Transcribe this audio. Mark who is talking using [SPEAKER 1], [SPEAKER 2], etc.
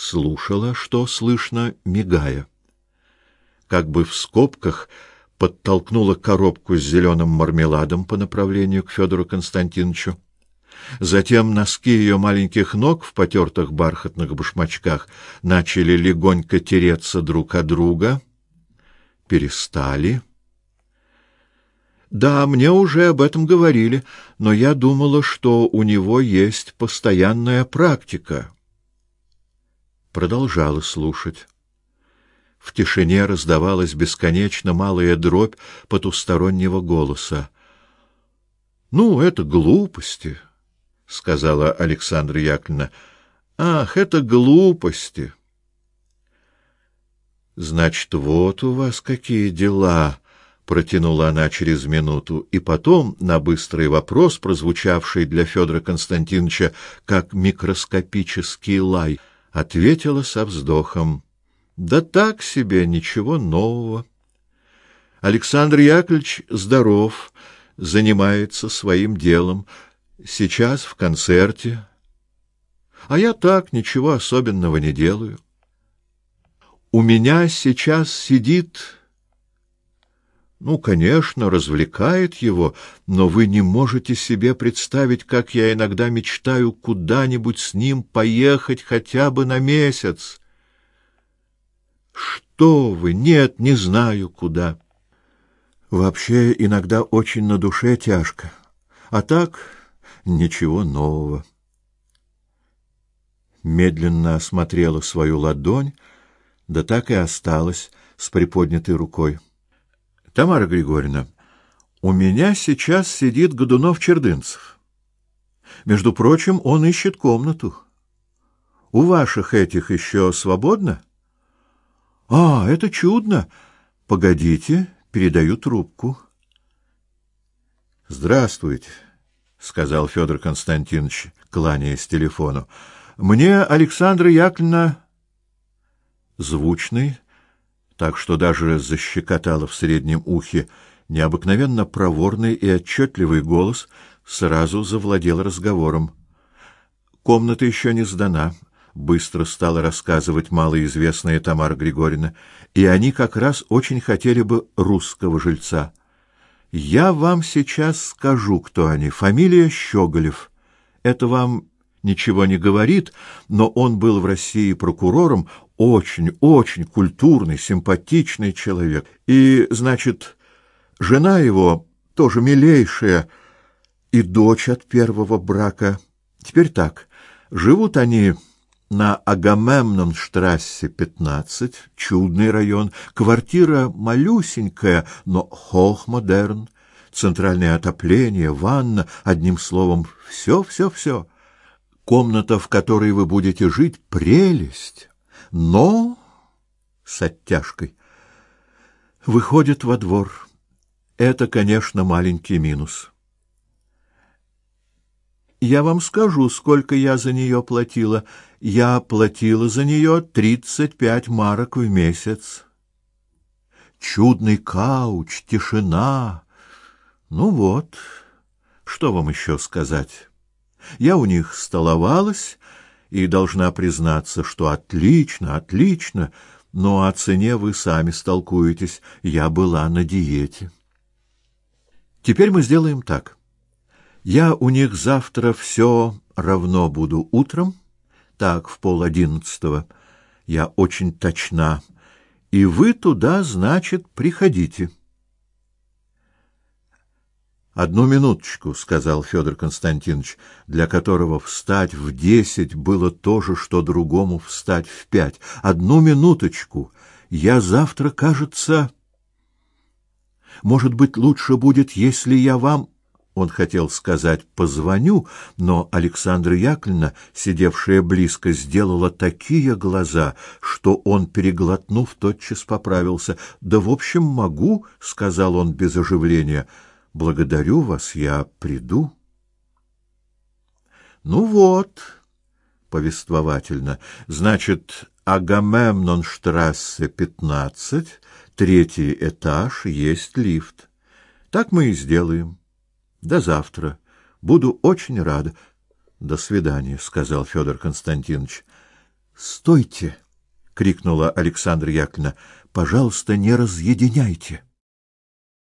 [SPEAKER 1] слушала, что слышно, мигая. Как бы в скобках подтолкнула коробку с зеленым мармеладом по направлению к Федору Константиновичу. Затем носки ее маленьких ног в потертых бархатных башмачках начали легонько тереться друг о друга, перестали. Да, мне уже об этом говорили, но я думала, что у него есть постоянная практика. Продолжала слушать. В тишине раздавалась бесконечно малая дробь потустороннего голоса. Ну, это глупости, сказала Александра Яковлевна. Ах, это глупости. Значит, вот у вас какие дела, протянула она через минуту, и потом на быстрый вопрос, прозвучавший для Федора Константиновича как микроскопический лай, ответила со вздохом: "Да так себе, ничего нового. Александр Яковлевич здоров, занимается своим делом, сейчас в концерте. А я так ничего особенного не делаю. У меня сейчас сидит ну, конечно, развлекает его, но вы не можете себе представить, как я иногда мечтаю куда-нибудь с ним поехать хотя бы на месяц. Что вы? Нет, не знаю куда. Вообще иногда очень на душе тяжко. А так ничего нового. Медленно осмотрела свою ладонь, да так и осталась с приподнятой рукой. Тамара Григорьевна, у меня сейчас сидит Годунов-Чердынцев. Между прочим, он ищет комнату. У ваших этих еще свободно? А, это чудно. Погодите, передаю трубку. Здравствуйте, сказал Федор Константинович, кланяясь телефону. Мне Александра Яковлевна звучный так что даже защекотало в среднем ухе необыкновенно проворный и отчетливый голос, сразу завладел разговором. Комната еще не сдана, быстро стала рассказывать малоизвестная Тамара Григорьевна, и они как раз очень хотели бы русского жильца. Я вам сейчас скажу, кто они. Фамилия Щеголев. Это вам ничего не говорит, но он был в России прокурором, очень, очень культурный, симпатичный человек. И, значит, жена его тоже милейшая, и дочь от первого брака. Теперь так, живут они на Агамемнон-штрассе 15, чудный район, квартира малюсенькая, но хохмодерн, центральное отопление, ванна, одним словом, все, все, все. Комната, в которой вы будете жить, прелесть но с оттяжкой выходит во двор. Это, конечно, маленький минус. Я вам скажу, сколько я за нее платила. Я платила за нее тридцать пять марок в месяц. Чудный кауч, тишина. Ну вот, что вам еще сказать? Я у них столовалась, и должна признаться, что отлично, отлично, но о цене вы сами столкуетесь. Я была на диете. Теперь мы сделаем так. Я у них завтра все равно буду утром, так в пол одиннадцатого. Я очень точна. И вы туда, значит, приходите. Одну минуточку, сказал Федор Константинович, для которого встать в десять было то же, что другому встать в пять. Одну минуточку. Я завтра, кажется, может быть, лучше будет, если я вам он хотел сказать позвоню, но Александра Яковлевна, сидевшая близко, сделала такие глаза, что он, переглотнув, тотчас поправился. Да в общем могу, сказал он без оживления. Благодарю вас, я приду. Ну вот, повествовательно. Значит, Агамемнонштрассе 15, третий этаж, есть лифт. Так мы и сделаем. До завтра. Буду очень рада. До свидания, сказал Федор Константинович. Стойте, крикнула Александра Яковлевна. Пожалуйста, не разъединяйте.